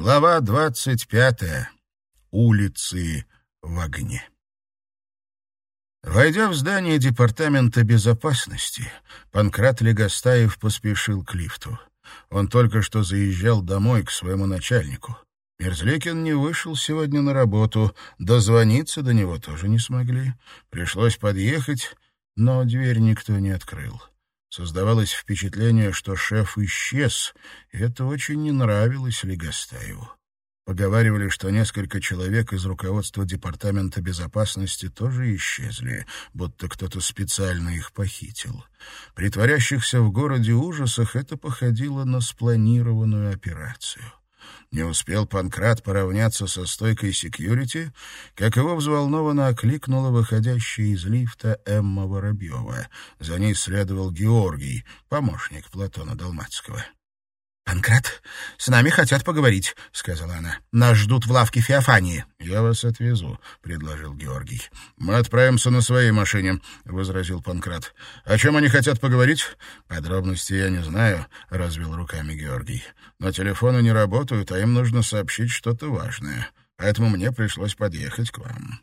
Глава двадцать пятая. Улицы в огне. Войдя в здание Департамента безопасности, Панкрат Легостаев поспешил к лифту. Он только что заезжал домой к своему начальнику. Мерзликин не вышел сегодня на работу, дозвониться до него тоже не смогли. Пришлось подъехать, но дверь никто не открыл. Создавалось впечатление, что шеф исчез, и это очень не нравилось Легостаеву. Поговаривали, что несколько человек из руководства Департамента безопасности тоже исчезли, будто кто-то специально их похитил. При творящихся в городе ужасах это походило на спланированную операцию. Не успел Панкрат поравняться со стойкой секьюрити, как его взволнованно окликнула выходящая из лифта Эмма Воробьева. За ней следовал Георгий, помощник Платона Долматского. «Панкрат, с нами хотят поговорить», — сказала она. «Нас ждут в лавке Феофании». «Я вас отвезу», — предложил Георгий. «Мы отправимся на своей машине», — возразил Панкрат. «О чем они хотят поговорить?» «Подробности я не знаю», — развел руками Георгий. «Но телефоны не работают, а им нужно сообщить что-то важное. Поэтому мне пришлось подъехать к вам».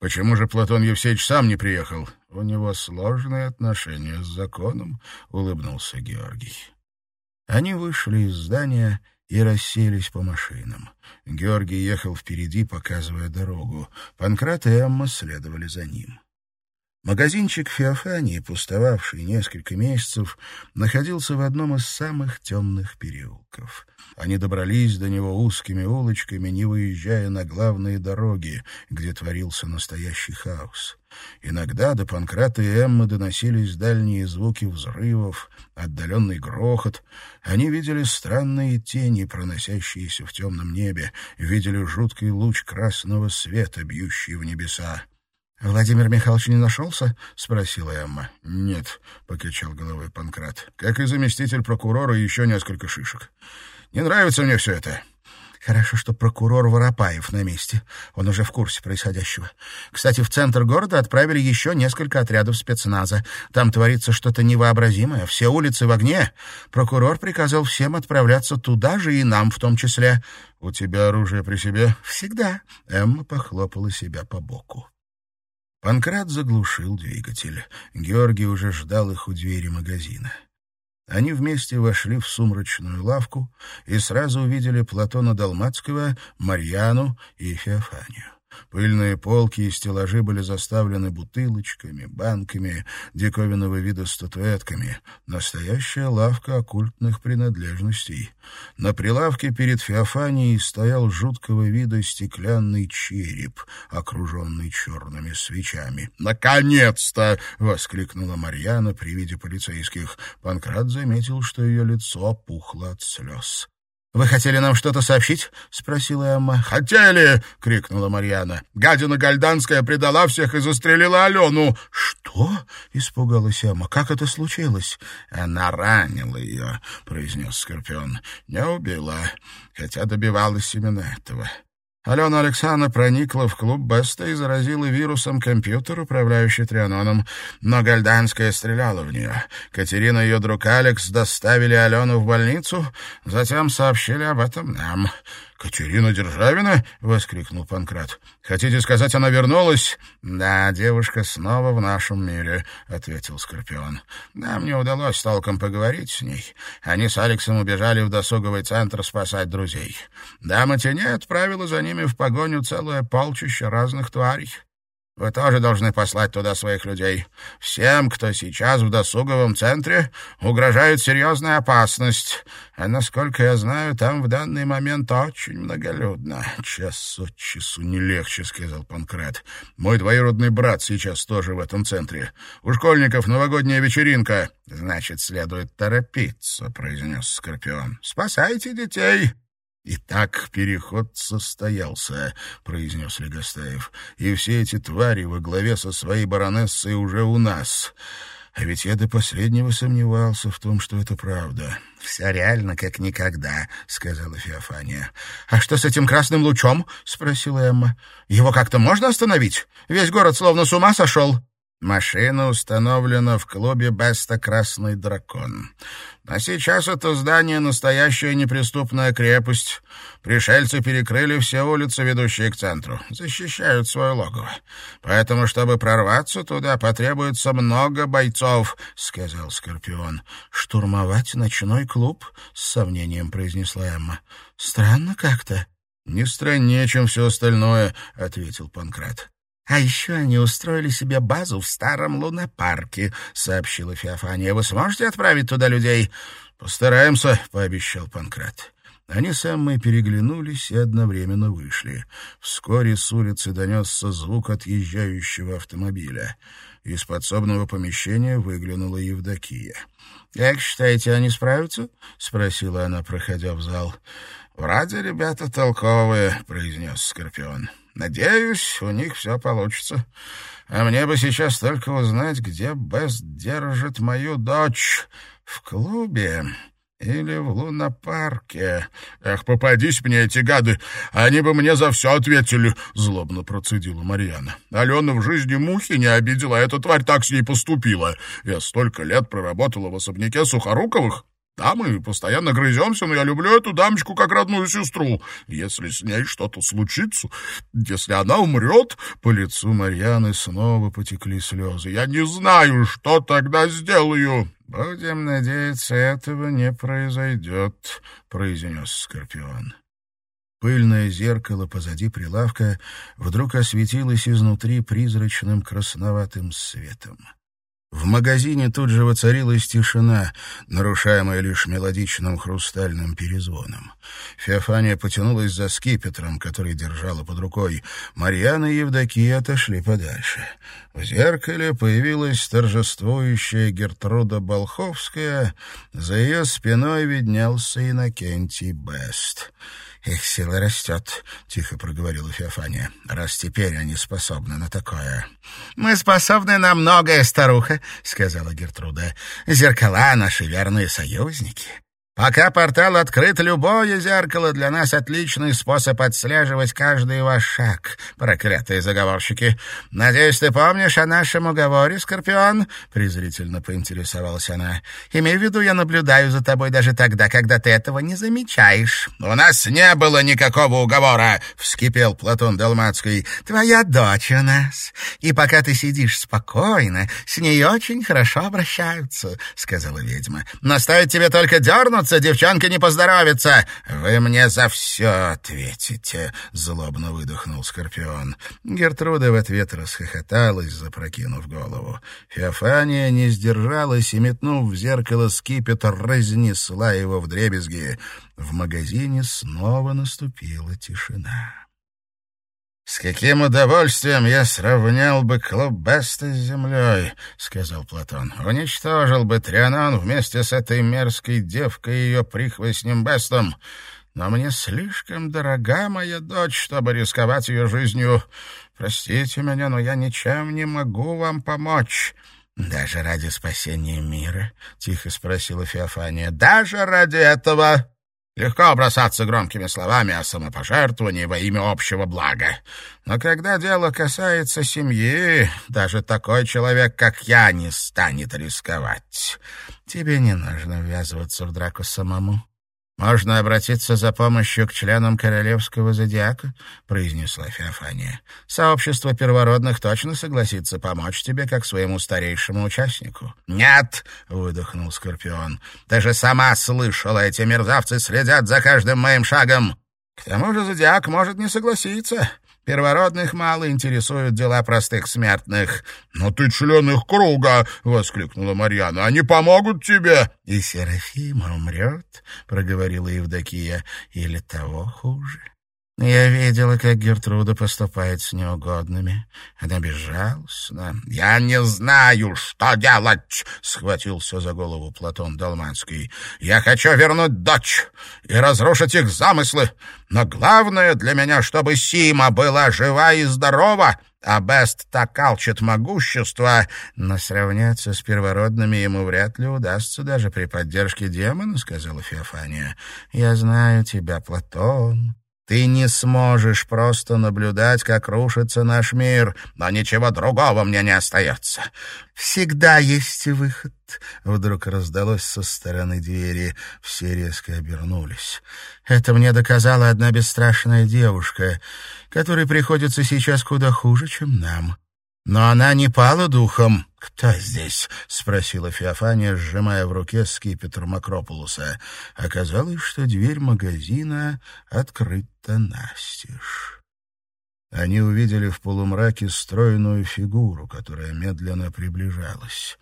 «Почему же Платон Евсеевич сам не приехал?» «У него сложные отношения с законом», — улыбнулся Георгий. Они вышли из здания и расселись по машинам. Георгий ехал впереди, показывая дорогу. Панкрат и Эмма следовали за ним. Магазинчик Феофании, пустовавший несколько месяцев, находился в одном из самых темных переулков. Они добрались до него узкими улочками, не выезжая на главные дороги, где творился настоящий хаос. Иногда до Панкрата и Эммы доносились дальние звуки взрывов, отдаленный грохот. Они видели странные тени, проносящиеся в темном небе, видели жуткий луч красного света, бьющий в небеса. «Владимир Михайлович не нашелся?» — спросила Эмма. «Нет», — покачал головой Панкрат. «Как и заместитель прокурора и еще несколько шишек. Не нравится мне все это». Хорошо, что прокурор Воропаев на месте. Он уже в курсе происходящего. Кстати, в центр города отправили еще несколько отрядов спецназа. Там творится что-то невообразимое. Все улицы в огне. Прокурор приказал всем отправляться туда же и нам в том числе. «У тебя оружие при себе?» «Всегда». Эмма похлопала себя по боку. Панкрат заглушил двигатель. Георгий уже ждал их у двери магазина. Они вместе вошли в сумрачную лавку и сразу увидели Платона Долмацкого, Марьяну и Феофанию. Пыльные полки и стеллажи были заставлены бутылочками, банками, диковинного вида статуэтками. Настоящая лавка оккультных принадлежностей. На прилавке перед Феофанией стоял жуткого вида стеклянный череп, окруженный черными свечами. «Наконец-то!» — воскликнула Марьяна при виде полицейских. Панкрат заметил, что ее лицо опухло от слез. «Вы хотели нам что-то сообщить?» — спросила Эмма. «Хотели!» — крикнула Марьяна. «Гадина Гальданская предала всех и застрелила Алену!» «Что?» — испугалась Эмма. «Как это случилось?» «Она ранила ее», — произнес Скорпион. «Не убила, хотя добивалась именно этого. Алена Александровна проникла в клуб Беста и заразила вирусом компьютер, управляющий Трианоном. Но Гальданская стреляла в нее. Катерина и ее друг Алекс доставили Алену в больницу, затем сообщили об этом нам. «Катерина Державина?» — воскликнул Панкрат. «Хотите сказать, она вернулась?» «Да, девушка снова в нашем мире», — ответил Скорпион. «Нам не удалось толком поговорить с ней. Они с Алексом убежали в досуговый центр спасать друзей. Дама теней отправила за ними в погоню целое полчище разных тварей. Вы тоже должны послать туда своих людей. Всем, кто сейчас в досуговом центре, угрожает серьезная опасность. А насколько я знаю, там в данный момент очень многолюдно. Час от часу не легче, — сказал Панкрат. Мой двоюродный брат сейчас тоже в этом центре. У школьников новогодняя вечеринка. Значит, следует торопиться, — произнес Скорпион. Спасайте детей. «Итак, переход состоялся», — произнес Легостаев. «И все эти твари во главе со своей баронессой уже у нас. А ведь я до последнего сомневался в том, что это правда». «Все реально, как никогда», — сказала Феофания. «А что с этим красным лучом?» — спросила Эмма. «Его как-то можно остановить? Весь город словно с ума сошел». Машина установлена в клубе «Беста Красный Дракон». А сейчас это здание — настоящая неприступная крепость. Пришельцы перекрыли все улицы, ведущие к центру. Защищают свое логово. Поэтому, чтобы прорваться туда, потребуется много бойцов, — сказал Скорпион. — Штурмовать ночной клуб? — с сомнением произнесла Эмма. — Странно как-то. — Не страннее, чем все остальное, — ответил Панкрат. «А еще они устроили себе базу в старом лунопарке», — сообщила Феофания. «Вы сможете отправить туда людей?» «Постараемся», — пообещал Панкрат. Они с переглянулись и одновременно вышли. Вскоре с улицы донесся звук отъезжающего автомобиля. Из подсобного помещения выглянула Евдокия. «Как считаете, они справятся?» — спросила она, проходя в зал. «Вроде ребята толковые», — произнес Скорпион. Надеюсь, у них все получится. А мне бы сейчас только узнать, где Бест держит мою дочь. В клубе или в лунопарке. Эх, попадись мне эти гады, они бы мне за все ответили, — злобно процедила Марьяна. Алена в жизни мухи не обидела, эта тварь так с ней поступила. Я столько лет проработала в особняке Сухоруковых, да, мы постоянно грыземся, но я люблю эту дамочку как родную сестру. Если с ней что-то случится, если она умрет...» По лицу Марьяны снова потекли слезы. «Я не знаю, что тогда сделаю!» «Будем надеяться, этого не произойдет», — произнес Скорпион. Пыльное зеркало позади прилавка вдруг осветилось изнутри призрачным красноватым светом. В магазине тут же воцарилась тишина, нарушаемая лишь мелодичным хрустальным перезвоном. Феофания потянулась за скипетром, который держала под рукой. Марьяна и Евдокия отошли подальше. В зеркале появилась торжествующая Гертруда Болховская, за ее спиной виднелся Иннокентий Бест. «Их сила растет», — тихо проговорила Феофания, «раз теперь они способны на такое». «Мы способны на многое, старуха», — сказала Гертруда. «Зеркала — наши верные союзники. Пока портал открыт, любое зеркало для нас отличный способ отслеживать каждый ваш шаг, проклятые заговорщики. Надеюсь, ты помнишь о нашем уговоре, Скорпион?» — презрительно поинтересовалась она. «Имей в виду, я наблюдаю за тобой даже тогда, когда ты этого не замечаешь». «У нас не было никакого уговора!» — вскипел Платон Далмацкий. «Твоя дочь у нас. И пока ты сидишь спокойно, с ней очень хорошо обращаются», — сказала ведьма. «Но стоит тебе только дернуть, вернуться, девчонка не поздоровится. Вы мне за все ответите, злобно выдохнул Скорпион. Гертруда в ответ расхохоталась, запрокинув голову. Феофания не сдержалась и, метнув в зеркало скипетр, разнесла его в дребезги. В магазине снова наступила тишина. «С каким удовольствием я сравнял бы клуб Беста с землей», — сказал Платон. «Уничтожил бы Трианон вместе с этой мерзкой девкой и ее прихвостнем Бестом. Но мне слишком дорога моя дочь, чтобы рисковать ее жизнью. Простите меня, но я ничем не могу вам помочь». «Даже ради спасения мира?» — тихо спросила Феофания. «Даже ради этого!» Легко бросаться громкими словами о самопожертвовании во имя общего блага. Но когда дело касается семьи, даже такой человек, как я, не станет рисковать. Тебе не нужно ввязываться в драку самому. «Можно обратиться за помощью к членам королевского зодиака», — произнесла Феофания. «Сообщество первородных точно согласится помочь тебе, как своему старейшему участнику». «Нет!» — выдохнул Скорпион. «Ты же сама слышала, эти мерзавцы следят за каждым моим шагом!» «К тому же зодиак может не согласиться. Первородных мало интересуют дела простых смертных. «Но ты член их круга!» — воскликнула Марьяна. «Они помогут тебе!» «И Серафима умрет», — проговорила Евдокия, — «или того хуже». Я видела, как Гертруда поступает с неугодными. Она безжалостна. — Я не знаю, что делать! — схватился за голову Платон Долманский. — Я хочу вернуть дочь и разрушить их замыслы. Но главное для меня, чтобы Сима была жива и здорова, а Бест так алчит могущества, но сравняться с первородными ему вряд ли удастся даже при поддержке демона, — сказала Феофания. — Я знаю тебя, Платон. Ты не сможешь просто наблюдать, как рушится наш мир, но ничего другого мне не остается. Всегда есть выход. Вдруг раздалось со стороны двери. Все резко обернулись. Это мне доказала одна бесстрашная девушка, которой приходится сейчас куда хуже, чем нам. Но она не пала духом. «Кто здесь?» — спросила Феофания, сжимая в руке скипетр Макропулуса. Оказалось, что дверь магазина открыта настежь. Они увидели в полумраке стройную фигуру, которая медленно приближалась.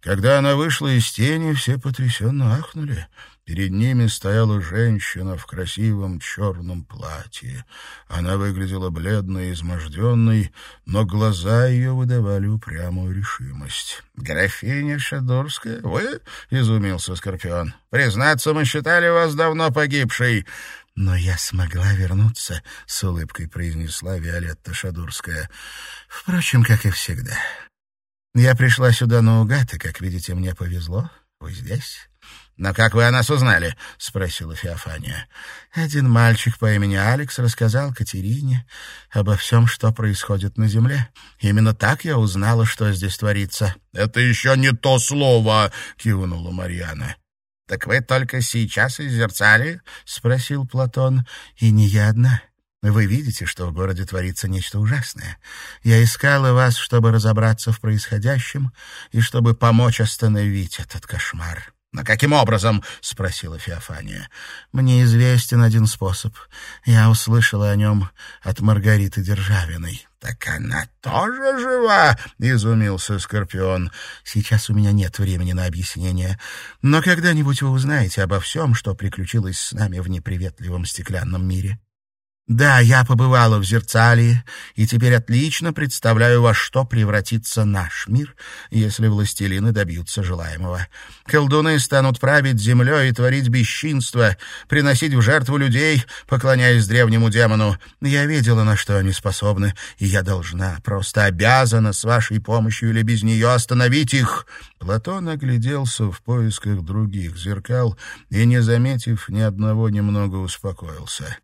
Когда она вышла из тени, все потрясенно ахнули. Перед ними стояла женщина в красивом черном платье. Она выглядела бледной и изможденной, но глаза ее выдавали упрямую решимость. «Графиня Шадурская, вы?» — изумился Скорпион. «Признаться, мы считали вас давно погибшей». «Но я смогла вернуться», — с улыбкой произнесла Виолетта Шадурская. «Впрочем, как и всегда. Я пришла сюда наугад, и, как видите, мне повезло. Вы здесь?» «Но как вы о нас узнали?» — спросила Феофания. «Один мальчик по имени Алекс рассказал Катерине обо всем, что происходит на земле. Именно так я узнала, что здесь творится». «Это еще не то слово!» — кивнула Марьяна. «Так вы только сейчас из Зерцали?» — спросил Платон. «И не я одна. Вы видите, что в городе творится нечто ужасное. Я искала вас, чтобы разобраться в происходящем и чтобы помочь остановить этот кошмар». «Но каким образом?» — спросила Феофания. «Мне известен один способ. Я услышала о нем от Маргариты Державиной». «Так она тоже жива?» — изумился Скорпион. «Сейчас у меня нет времени на объяснение. Но когда-нибудь вы узнаете обо всем, что приключилось с нами в неприветливом стеклянном мире». Да, я побывала в Зерцалии и теперь отлично представляю, во что превратится наш мир, если властелины добьются желаемого. Колдуны станут править землей и творить бесчинство, приносить в жертву людей, поклоняясь древнему демону. Я видела, на что они способны, и я должна, просто обязана с вашей помощью или без нее остановить их. Платон огляделся в поисках других зеркал и, не заметив ни одного, немного успокоился.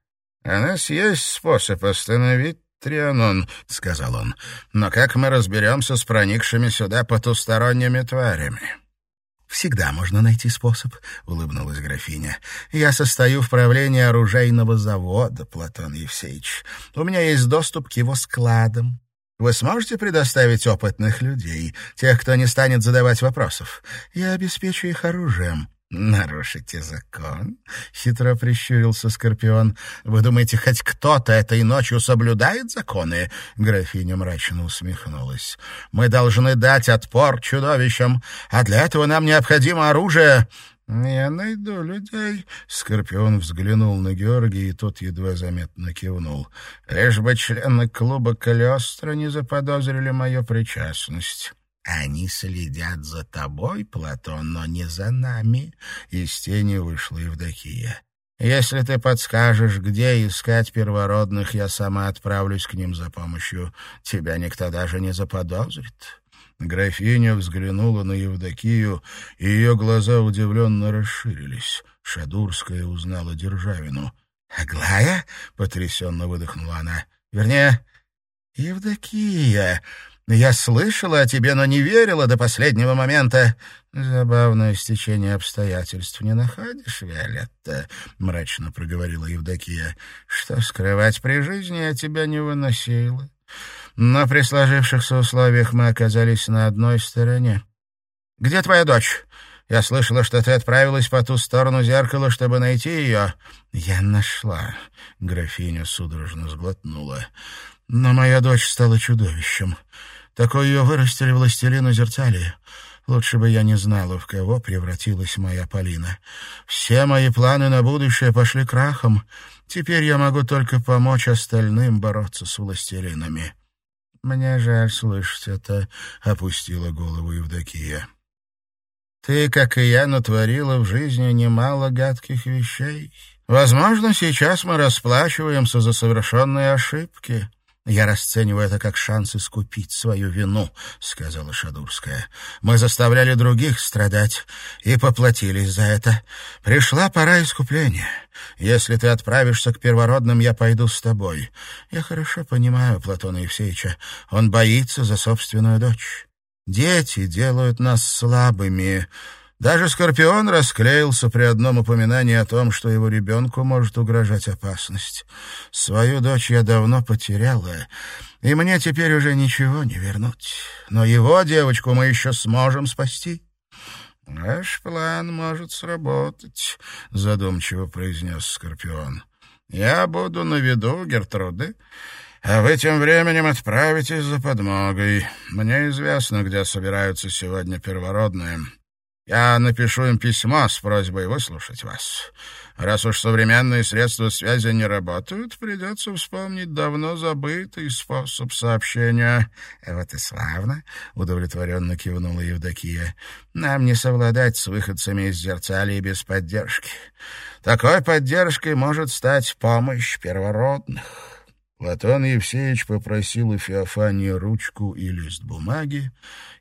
«У нас есть способ остановить Трианон», — сказал он. «Но как мы разберемся с проникшими сюда потусторонними тварями?» «Всегда можно найти способ», — улыбнулась графиня. «Я состою в правлении оружейного завода, Платон Евсеевич. У меня есть доступ к его складам. Вы сможете предоставить опытных людей, тех, кто не станет задавать вопросов? Я обеспечу их оружием. «Нарушите закон?» — хитро прищурился Скорпион. «Вы думаете, хоть кто-то этой ночью соблюдает законы?» Графиня мрачно усмехнулась. «Мы должны дать отпор чудовищам, а для этого нам необходимо оружие». «Я найду людей», — Скорпион взглянул на Георгия, и тот едва заметно кивнул. «Лишь бы члены клуба Калиостро не заподозрили мою причастность». «Они следят за тобой, Платон, но не за нами», — из тени вышла Евдокия. «Если ты подскажешь, где искать первородных, я сама отправлюсь к ним за помощью. Тебя никто даже не заподозрит». Графиня взглянула на Евдокию, и ее глаза удивленно расширились. Шадурская узнала Державину. «Аглая?» — потрясенно выдохнула она. «Вернее, Евдокия...» Я слышала о тебе, но не верила до последнего момента. Забавное стечение обстоятельств не находишь, Виолетта? Мрачно проговорила Евдокия. Что скрывать при жизни я тебя не выносила. Но при сложившихся условиях мы оказались на одной стороне. Где твоя дочь? Я слышала, что ты отправилась по ту сторону зеркала, чтобы найти ее. Я нашла. Графиня судорожно сглотнула. Но моя дочь стала чудовищем. Такой ее вырастили властелину Зерцалии. Лучше бы я не знала, в кого превратилась моя Полина. Все мои планы на будущее пошли крахом. Теперь я могу только помочь остальным бороться с властелинами. Мне жаль слышать это, — опустила голову Евдокия. Ты, как и я, натворила в жизни немало гадких вещей. Возможно, сейчас мы расплачиваемся за совершенные ошибки. «Я расцениваю это как шанс искупить свою вину», — сказала Шадурская. «Мы заставляли других страдать и поплатились за это. Пришла пора искупления. Если ты отправишься к первородным, я пойду с тобой. Я хорошо понимаю Платона Евсеевича. Он боится за собственную дочь. Дети делают нас слабыми». Даже Скорпион расклеился при одном упоминании о том, что его ребенку может угрожать опасность. Свою дочь я давно потеряла, и мне теперь уже ничего не вернуть. Но его девочку мы еще сможем спасти. «Ваш план может сработать», — задумчиво произнес Скорпион. «Я буду на виду Гертруды, а вы тем временем отправитесь за подмогой. Мне известно, где собираются сегодня первородные». Я напишу им письмо с просьбой выслушать вас. Раз уж современные средства связи не работают, придется вспомнить давно забытый способ сообщения. — Вот и славно, — удовлетворенно кивнула Евдокия. — Нам не совладать с выходцами из Зерцалии без поддержки. Такой поддержкой может стать помощь первородных. Платон Евсеевич попросил у Феофании ручку и лист бумаги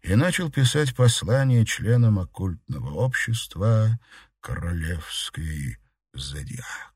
и начал писать послание членам оккультного общества «Королевский зодиак».